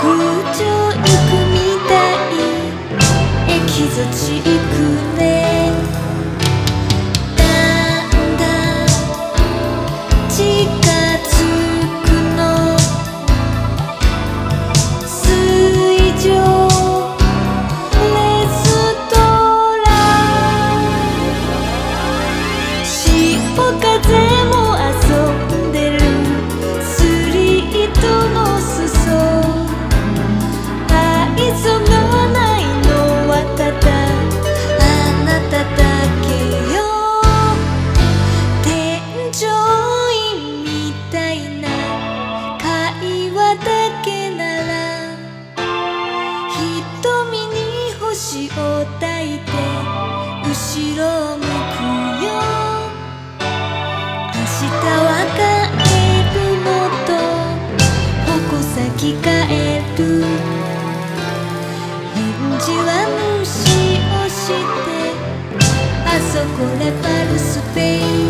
空中行くみたい。エキゾチック腰を抱いて後ろを向くよ。明日は帰るのと矛先変える。返事は無視をしてあそこでパルスペイン。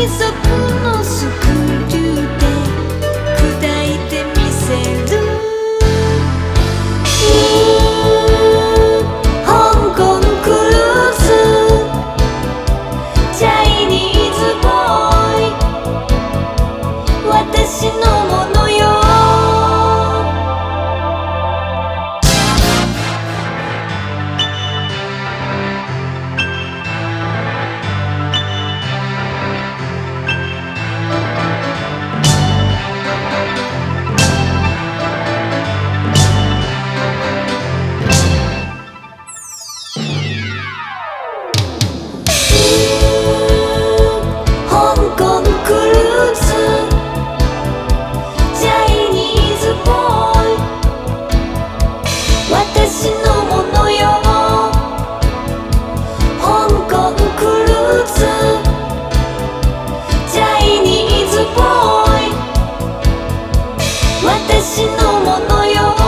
貴族のスクリューで私のものよ